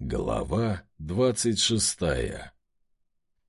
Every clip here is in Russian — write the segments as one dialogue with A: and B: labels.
A: Глава двадцать шестая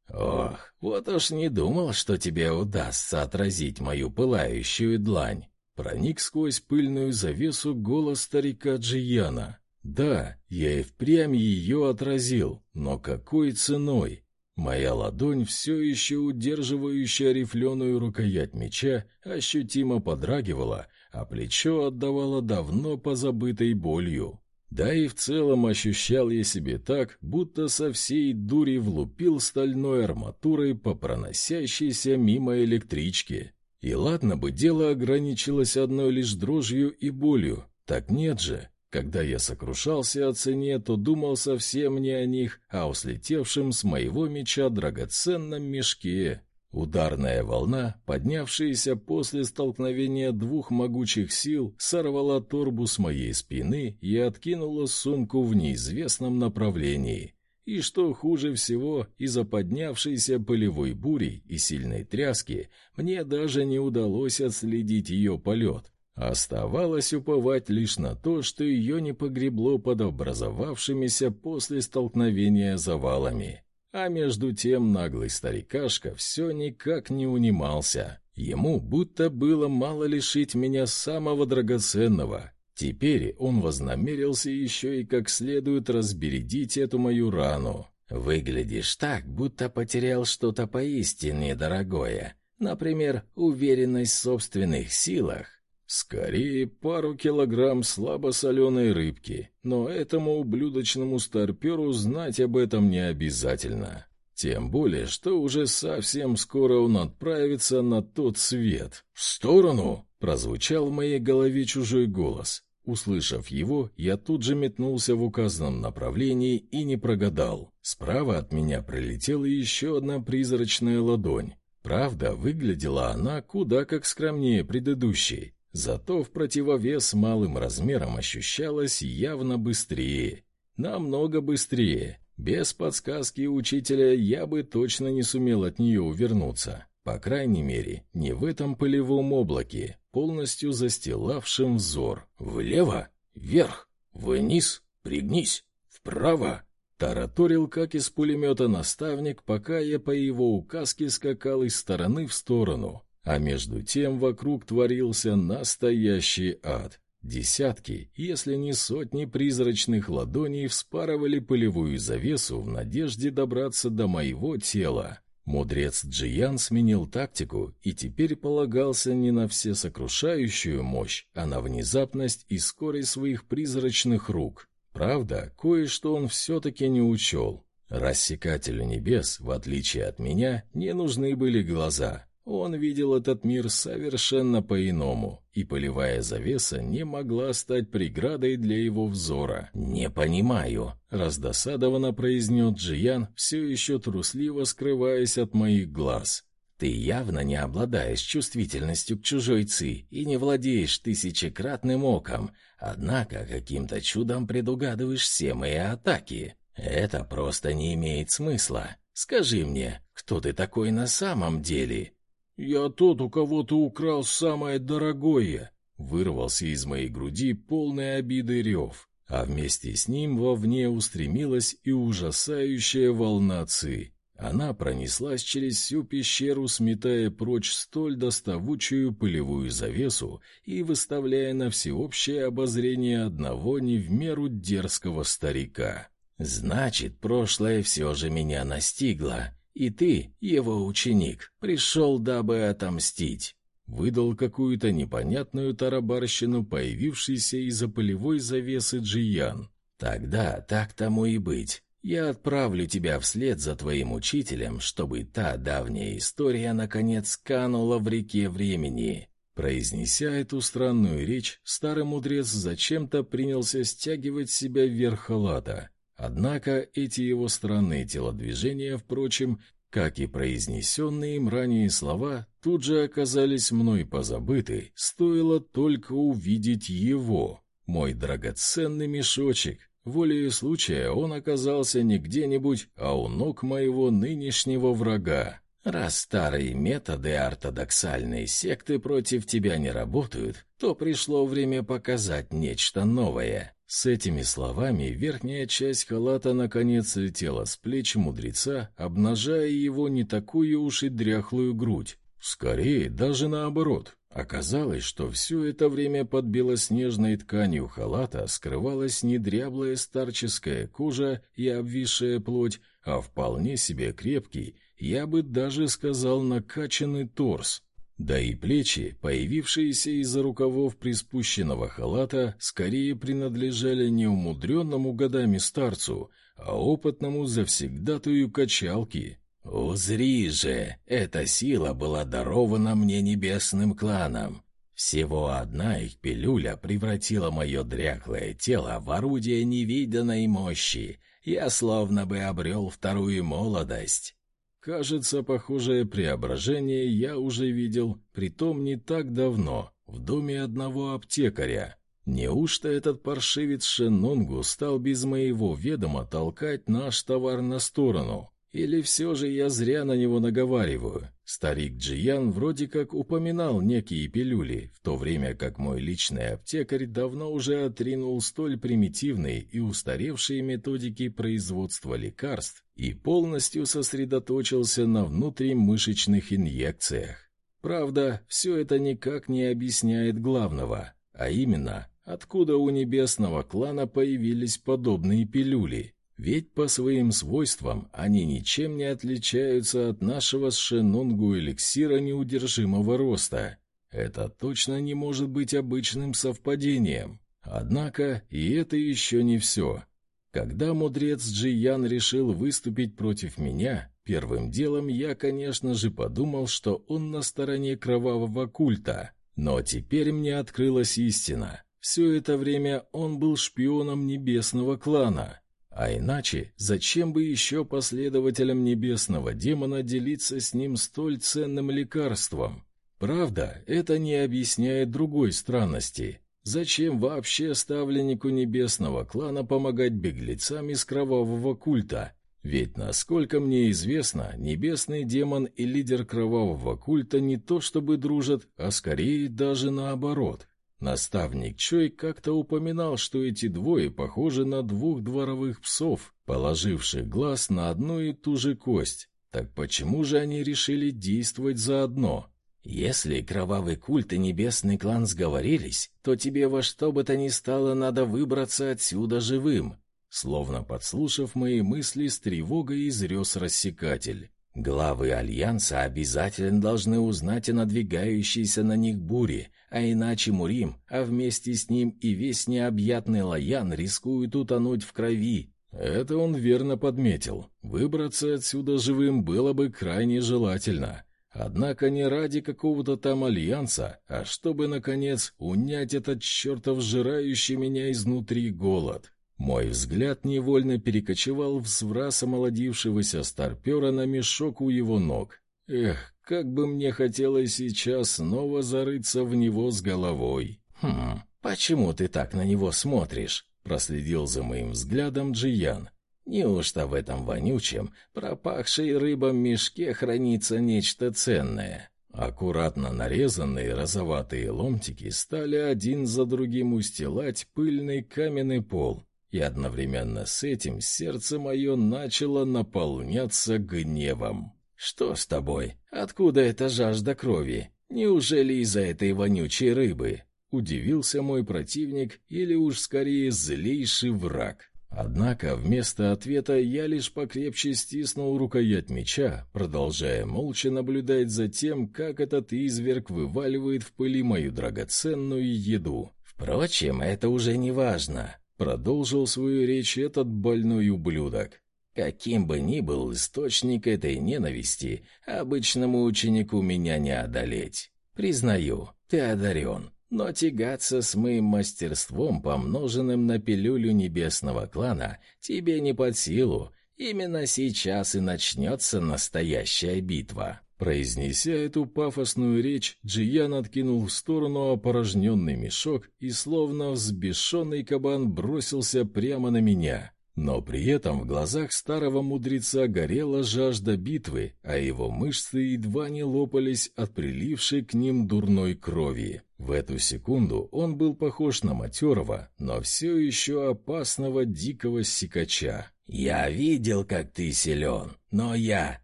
A: «Ох, вот уж не думал, что тебе удастся отразить мою пылающую длань!» Проник сквозь пыльную завесу голос старика Джияна. «Да, я и впрямь ее отразил, но какой ценой?» Моя ладонь, все еще удерживающая рифленую рукоять меча, ощутимо подрагивала, а плечо отдавало давно позабытой болью. Да и в целом ощущал я себе так, будто со всей дури влупил стальной арматурой по проносящейся мимо электричке. И ладно бы дело ограничилось одной лишь дрожью и болью, так нет же. Когда я сокрушался о цене, то думал совсем не о них, а о слетевшем с моего меча драгоценном мешке. Ударная волна, поднявшаяся после столкновения двух могучих сил, сорвала торбу с моей спины и откинула сумку в неизвестном направлении. И что хуже всего, из-за поднявшейся полевой бури и сильной тряски, мне даже не удалось отследить ее полет. Оставалось уповать лишь на то, что ее не погребло под образовавшимися после столкновения завалами. А между тем наглый старикашка все никак не унимался. Ему будто было мало лишить меня самого драгоценного. Теперь он вознамерился еще и как следует разбередить эту мою рану. «Выглядишь так, будто потерял что-то поистине дорогое. Например, уверенность в собственных силах. Скорее, пару килограмм слабосоленой рыбки, но этому ублюдочному старперу знать об этом не обязательно. Тем более, что уже совсем скоро он отправится на тот свет. «В сторону!» — прозвучал в моей голове чужой голос. Услышав его, я тут же метнулся в указанном направлении и не прогадал. Справа от меня пролетела еще одна призрачная ладонь. Правда, выглядела она куда как скромнее предыдущей. Зато в противовес малым размерам ощущалось явно быстрее. Намного быстрее. Без подсказки учителя я бы точно не сумел от нее увернуться. По крайней мере, не в этом полевом облаке, полностью застилавшем взор. Влево, вверх, вниз, пригнись, вправо. Тараторил, как из пулемета наставник, пока я по его указке скакал из стороны в сторону. А между тем вокруг творился настоящий ад. Десятки, если не сотни призрачных ладоней вспарывали полевую завесу в надежде добраться до моего тела. Мудрец Джиян сменил тактику и теперь полагался не на всесокрушающую мощь, а на внезапность и скорость своих призрачных рук. Правда, кое-что он все-таки не учел. Рассекателю небес, в отличие от меня, не нужны были глаза — он видел этот мир совершенно по-иному, и полевая завеса не могла стать преградой для его взора. «Не понимаю», — раздосадованно произнес Джиян, все еще трусливо скрываясь от моих глаз. «Ты явно не обладаешь чувствительностью к чужой ци и не владеешь тысячекратным оком, однако каким-то чудом предугадываешь все мои атаки. Это просто не имеет смысла. Скажи мне, кто ты такой на самом деле?» «Я тот, у кого ты украл самое дорогое!» Вырвался из моей груди полный обиды рев, а вместе с ним вовне устремилась и ужасающая волна ци. Она пронеслась через всю пещеру, сметая прочь столь доставучую пылевую завесу и выставляя на всеобщее обозрение одного не в меру дерзкого старика. «Значит, прошлое все же меня настигло. И ты, его ученик, пришел, дабы отомстить. Выдал какую-то непонятную тарабарщину, появившийся из-за полевой завесы Джиян. Тогда так тому и быть. Я отправлю тебя вслед за твоим учителем, чтобы та давняя история наконец канула в реке времени. Произнеся эту странную речь, старый мудрец зачем-то принялся стягивать себя вверх халата. Однако эти его странные телодвижения, впрочем, как и произнесенные им ранее слова, тут же оказались мной позабыты, стоило только увидеть его, мой драгоценный мешочек. Волею случая он оказался не где-нибудь, а у ног моего нынешнего врага. Раз старые методы ортодоксальной секты против тебя не работают, то пришло время показать нечто новое. С этими словами верхняя часть халата наконец летела с плеч мудреца, обнажая его не такую уж и дряхлую грудь. Скорее, даже наоборот. Оказалось, что все это время под белоснежной тканью халата скрывалась не дряблая старческая кожа и обвисшая плоть, а вполне себе крепкий, я бы даже сказал накачанный торс. Да и плечи, появившиеся из-за рукавов приспущенного халата, скорее принадлежали не умудренному годами старцу, а опытному завсегдатую качалки. «Узри же, эта сила была дарована мне небесным кланом. Всего одна их пилюля превратила мое дряхлое тело в орудие невиданной мощи. Я словно бы обрел вторую молодость». Кажется, похожее преображение я уже видел, притом не так давно, в доме одного аптекаря. Неужто этот паршивец Шеннонгу стал без моего ведома толкать наш товар на сторону? Или все же я зря на него наговариваю? Старик Джиян вроде как упоминал некие пилюли, в то время как мой личный аптекарь давно уже отринул столь примитивные и устаревшие методики производства лекарств и полностью сосредоточился на внутримышечных инъекциях. Правда, все это никак не объясняет главного, а именно, откуда у небесного клана появились подобные пилюли. Ведь по своим свойствам они ничем не отличаются от нашего с Шенунгу эликсира неудержимого роста. Это точно не может быть обычным совпадением. Однако и это еще не все. Когда мудрец Джиян решил выступить против меня, первым делом я, конечно же, подумал, что он на стороне кровавого культа. Но теперь мне открылась истина. Все это время он был шпионом небесного клана. А иначе, зачем бы еще последователям небесного демона делиться с ним столь ценным лекарством? Правда, это не объясняет другой странности. Зачем вообще ставленнику небесного клана помогать беглецам из кровавого культа? Ведь, насколько мне известно, небесный демон и лидер кровавого культа не то чтобы дружат, а скорее даже наоборот. Наставник Чой как-то упоминал, что эти двое похожи на двух дворовых псов, положивших глаз на одну и ту же кость. Так почему же они решили действовать заодно? Если кровавый культ и небесный клан сговорились, то тебе во что бы то ни стало надо выбраться отсюда живым. Словно подслушав мои мысли, с тревогой изрёс рассекатель. Главы Альянса обязательно должны узнать о надвигающейся на них буре, а иначе Мурим, а вместе с ним и весь необъятный Лаян рискуют утонуть в крови. Это он верно подметил. Выбраться отсюда живым было бы крайне желательно. Однако не ради какого-то там альянса, а чтобы, наконец, унять этот чертов жирающий меня изнутри голод. Мой взгляд невольно перекочевал в сврас омолодившегося старпера на мешок у его ног. Эх, как бы мне хотелось сейчас снова зарыться в него с головой. Хм, почему ты так на него смотришь? Проследил за моим взглядом Джиян. Неужто в этом вонючем, пропахшей рыбом мешке хранится нечто ценное? Аккуратно нарезанные розоватые ломтики стали один за другим устилать пыльный каменный пол, и одновременно с этим сердце мое начало наполняться гневом. «Что с тобой? Откуда эта жажда крови? Неужели из-за этой вонючей рыбы?» Удивился мой противник или уж скорее злейший враг. Однако вместо ответа я лишь покрепче стиснул рукоять меча, продолжая молча наблюдать за тем, как этот изверг вываливает в пыли мою драгоценную еду. «Впрочем, это уже не важно», — продолжил свою речь этот больной ублюдок. Каким бы ни был источник этой ненависти, обычному ученику меня не одолеть. Признаю, ты одарен, но тягаться с моим мастерством, помноженным на пилюлю небесного клана, тебе не под силу. Именно сейчас и начнется настоящая битва». Произнеся эту пафосную речь, Джиян откинул в сторону опорожненный мешок и, словно взбешенный кабан, бросился прямо на меня. Но при этом в глазах старого мудреца горела жажда битвы, а его мышцы едва не лопались от прилившей к ним дурной крови. В эту секунду он был похож на матерого, но все еще опасного дикого сикача. «Я видел, как ты силен, но я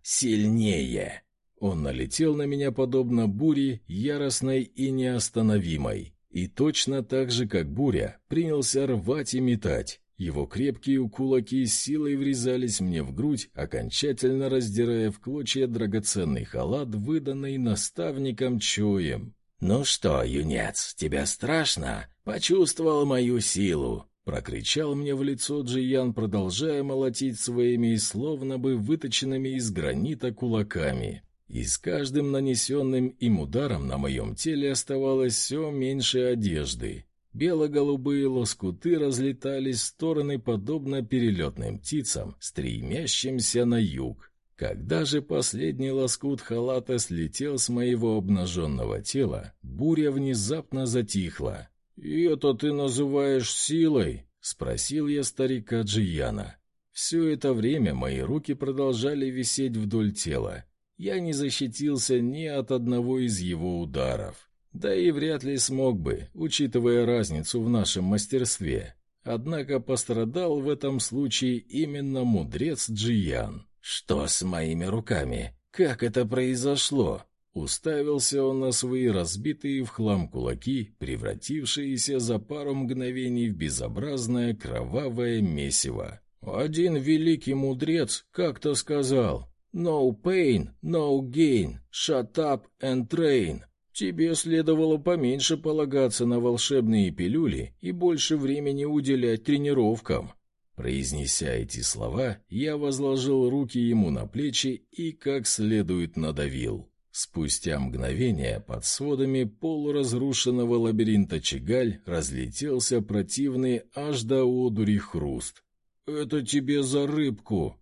A: сильнее!» Он налетел на меня подобно буре, яростной и неостановимой. И точно так же, как буря, принялся рвать и метать. Его крепкие кулаки силой врезались мне в грудь, окончательно раздирая в клочья драгоценный халат, выданный наставником Чуем. «Ну что, юнец, тебе страшно? Почувствовал мою силу?» Прокричал мне в лицо Джиян, продолжая молотить своими, словно бы выточенными из гранита кулаками. И с каждым нанесенным им ударом на моем теле оставалось все меньше одежды. Бело-голубые лоскуты разлетались в стороны, подобно перелетным птицам, стремящимся на юг. Когда же последний лоскут халата слетел с моего обнаженного тела, буря внезапно затихла. «И это ты называешь силой?» — спросил я старика Джияна. Все это время мои руки продолжали висеть вдоль тела, я не защитился ни от одного из его ударов. Да и вряд ли смог бы, учитывая разницу в нашем мастерстве. Однако пострадал в этом случае именно мудрец Джиян. «Что с моими руками? Как это произошло?» Уставился он на свои разбитые в хлам кулаки, превратившиеся за пару мгновений в безобразное кровавое месиво. «Один великий мудрец как-то сказал, «No pain, no gain, shut up and train». Тебе следовало поменьше полагаться на волшебные пилюли и больше времени уделять тренировкам. Произнеся эти слова, я возложил руки ему на плечи и как следует надавил. Спустя мгновение под сводами полуразрушенного лабиринта Чигаль разлетелся противный аж до одури хруст. «Это тебе за рыбку!»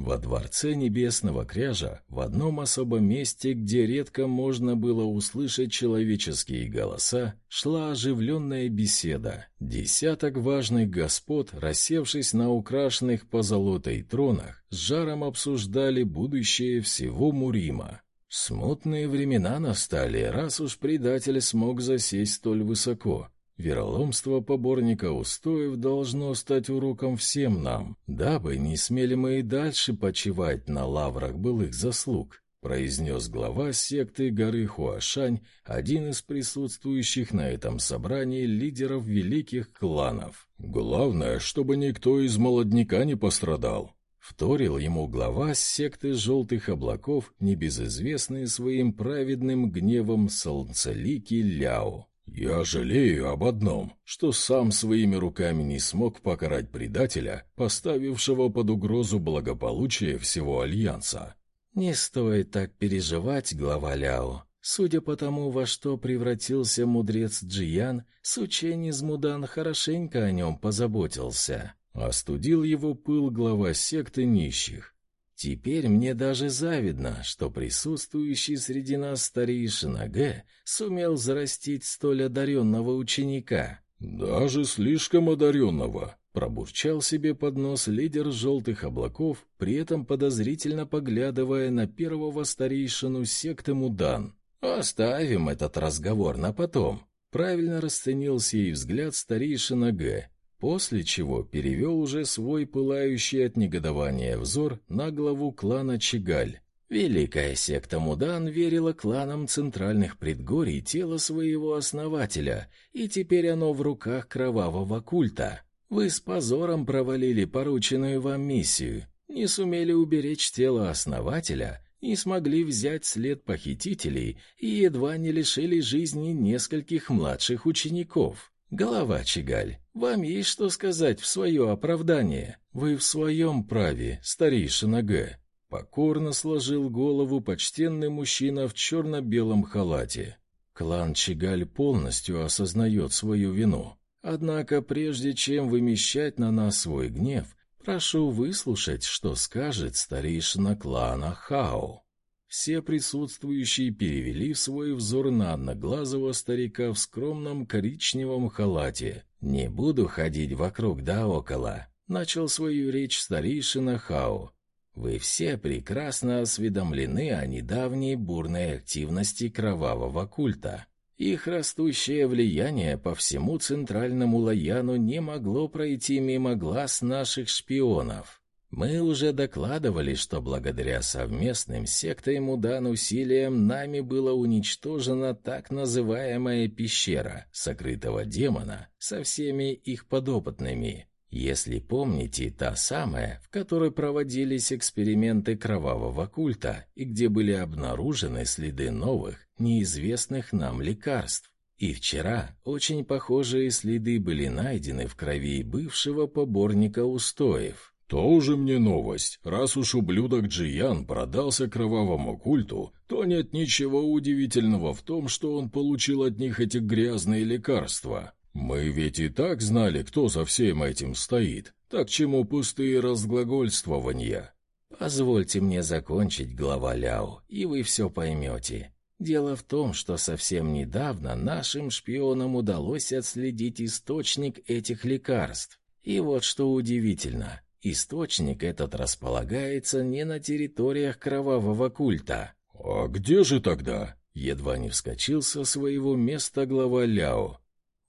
A: Во дворце Небесного Кряжа, в одном особом месте, где редко можно было услышать человеческие голоса, шла оживленная беседа. Десяток важных господ, рассевшись на украшенных позолотой тронах, с жаром обсуждали будущее всего Мурима. Смутные времена настали, раз уж предатель смог засесть столь высоко. Вероломство поборника устоев должно стать уроком всем нам, дабы не смели мы и дальше почивать на лаврах былых заслуг, произнес глава секты горы Хуашань, один из присутствующих на этом собрании лидеров великих кланов. «Главное, чтобы никто из молодняка не пострадал», Вторил ему глава секты желтых облаков, небезызвестный своим праведным гневом солнцеликий Ляо. «Я жалею об одном, что сам своими руками не смог покарать предателя, поставившего под угрозу благополучие всего Альянса».
B: «Не стоит так переживать, глава Ляо. Судя по тому, во что превратился мудрец Джиян, Сучень из Мудан хорошенько о нем позаботился».
A: Остудил его пыл глава секты нищих.
B: Теперь мне даже завидно, что присутствующий среди нас старейшина Г сумел зарастить столь одаренного ученика.
A: «Даже слишком одаренного», — пробурчал себе под нос лидер желтых облаков, при этом подозрительно поглядывая на первого старейшину секты Мудан. «Оставим этот разговор на потом», — правильно расценил сей взгляд старейшина Г после чего перевел уже свой пылающий от негодования взор на главу клана Чигаль. Великая секта Мудан верила кланам центральных предгорий тело своего основателя, и теперь оно в руках кровавого культа. Вы с позором провалили порученную вам миссию, не сумели уберечь тело основателя, не смогли взять след похитителей и едва не лишили жизни нескольких младших учеников. Голова Чигаль, вам есть что сказать в свое оправдание? Вы в своем праве, старейшина Г. Покорно сложил голову почтенный мужчина в черно-белом халате. Клан Чигаль полностью осознает свою вину. Однако прежде чем вымещать на нас свой гнев, прошу выслушать, что скажет старейшина клана Хао. Все присутствующие перевели свой взор на одноглазого старика в скромном коричневом халате,
B: «Не буду ходить вокруг да около», — начал свою речь старейшина Хау. «Вы все прекрасно осведомлены о недавней бурной активности кровавого культа. Их растущее влияние по всему центральному Лаяну не могло пройти мимо глаз наших шпионов. Мы уже докладывали, что благодаря совместным сектой Мудан усилиям нами было уничтожена так называемая пещера сокрытого демона со всеми их подопытными. Если помните, та самая, в которой проводились эксперименты кровавого культа и где были обнаружены следы новых, неизвестных нам лекарств. И вчера очень похожие следы были найдены в крови бывшего поборника устоев.
A: «Тоже мне новость. Раз уж ублюдок Джиян продался кровавому культу, то нет ничего удивительного в том, что он получил от них эти грязные лекарства. Мы ведь и так знали, кто за всем этим стоит. Так чему пустые разглагольствования?»
B: «Позвольте мне закончить, глава Ляо, и вы все поймете. Дело в том, что совсем недавно нашим шпионам удалось отследить источник этих лекарств. И вот что удивительно, источник этот располагается не на территориях кровавого культа.
A: «А где же тогда?»
B: Едва не вскочил со своего места глава Ляо.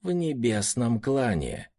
B: «В небесном клане».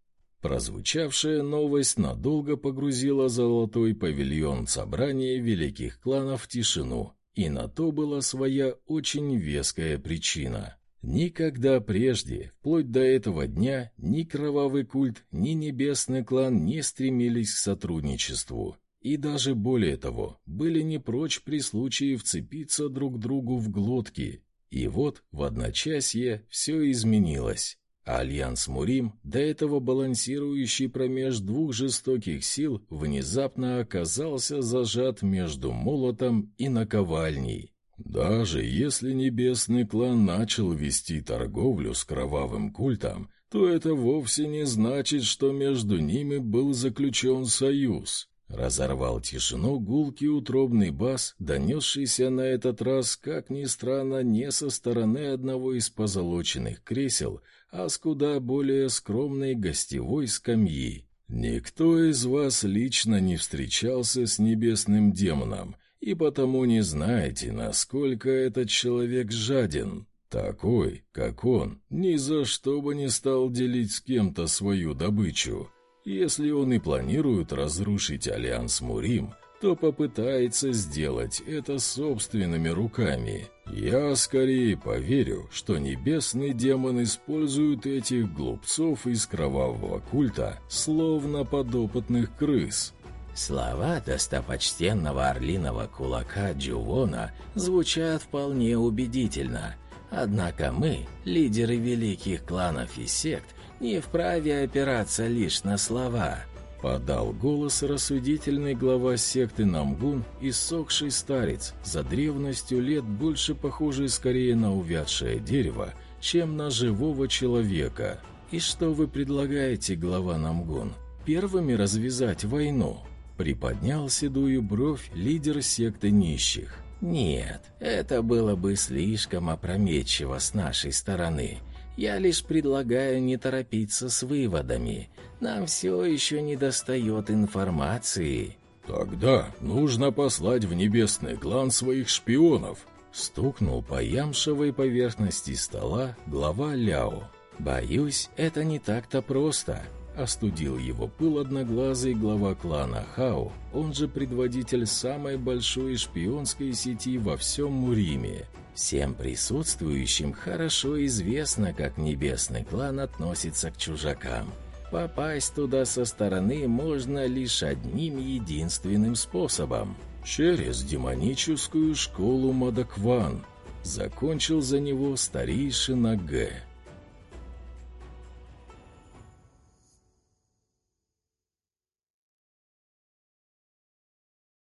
A: Прозвучавшая новость надолго погрузила золотой павильон собрания великих кланов в тишину, и на то была своя очень веская причина. Никогда прежде, вплоть до этого дня, ни кровавый культ, ни небесный клан не стремились к сотрудничеству. И даже более того, были не прочь при случае вцепиться друг другу в глотки. И вот в одночасье все изменилось. Альянс Мурим, до этого балансирующий промеж двух жестоких сил, внезапно оказался зажат между молотом и наковальней. Даже если небесный клан начал вести торговлю с кровавым культом, то это вовсе не значит, что между ними был заключен союз. Разорвал тишину гулкий утробный бас, донесшийся на этот раз, как ни странно, не со стороны одного из позолоченных кресел, а с куда более скромной гостевой скамьи. Никто из вас лично не встречался с небесным демоном, и потому не знаете, насколько этот человек жаден. Такой, как он, ни за что бы не стал делить с кем-то свою добычу. Если он и планирует разрушить Альянс Мурим, то попытается сделать это собственными руками. Я скорее поверю, что небесный демон использует этих глупцов из кровавого культа, словно подопытных крыс.
B: Слова достопочтенного орлиного кулака Джувона звучат вполне убедительно. Однако мы, лидеры великих кланов и сект, не вправе опираться лишь на слова – Подал голос рассудительный глава секты Намгун и сохший старец, за древностью лет больше похожий скорее на увядшее дерево, чем на живого человека. «И что вы предлагаете, глава Намгун? Первыми развязать войну?» Приподнял седую бровь лидер секты нищих. «Нет, это было бы слишком опрометчиво с нашей стороны. Я лишь предлагаю не торопиться с выводами. Нам все еще не достает информации».
A: «Тогда нужно послать в небесный клан своих шпионов», — стукнул по ямшевой поверхности стола глава Ляо.
B: «Боюсь, это не так-то просто», — остудил его пыл одноглазый глава клана Хао, он же предводитель самой большой шпионской сети во всем Муриме. Всем присутствующим хорошо известно, как небесный клан относится к чужакам. Попасть туда со стороны можно лишь одним единственным способом —
A: через демоническую школу Мадакван. Закончил за него старейшина Г.